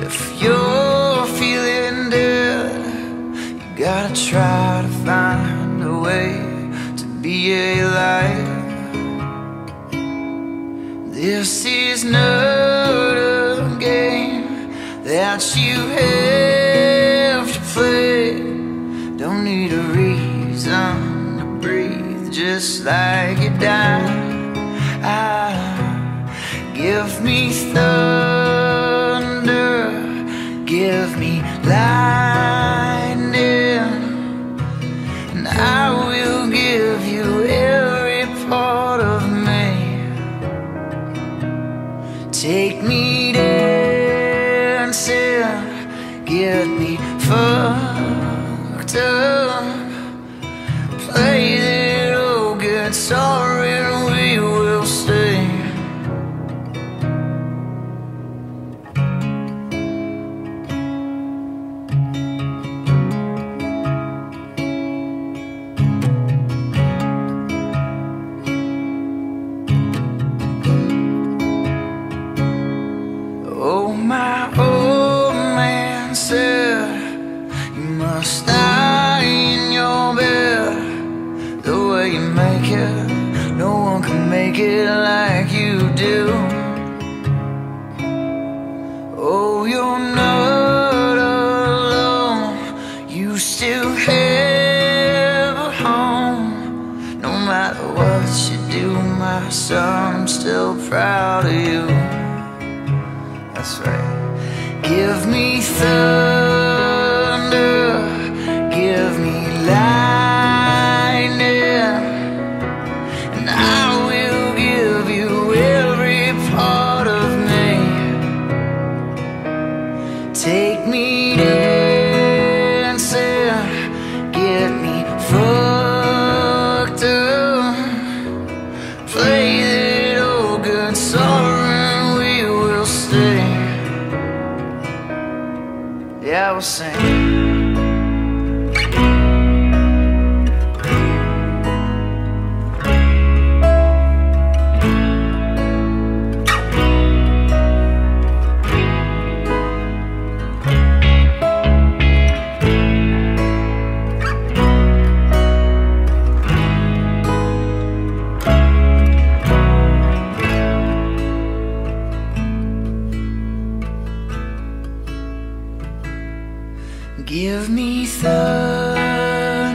if you're feeling dead, you gotta try to find a way to be alive. This is not a game that you have to play. Don't need a reason to breathe, just like you die. Ah, give me thunder, get me fucked up, play You must die in your bed. The way you make it No one can make it like you do. Oh, you're not alone. You still have a home. No matter what you do, my son I'm still proud of you. That's right. Take me dancing, get me fucked up, play that old guitar and we will stay. Yeah, we'll sing.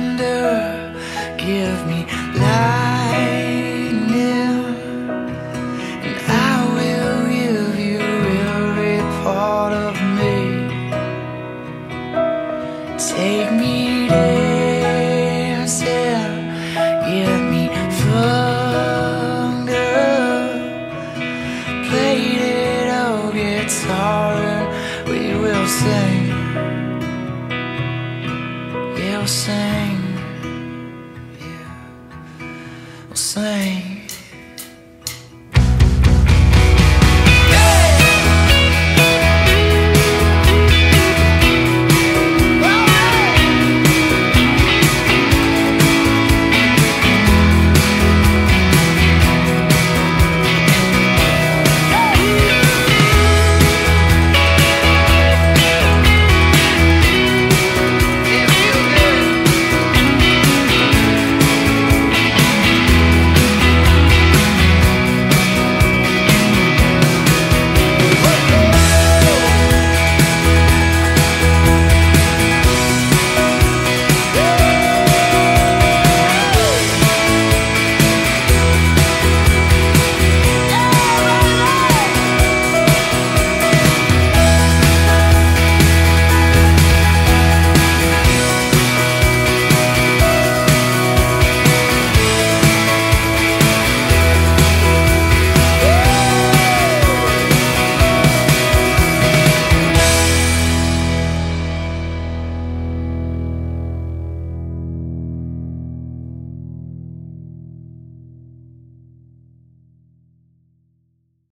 Thunder, give me lightning, and I will give you every part of me. Take me dancing, give me thunder, play it old guitar, and we will sing. person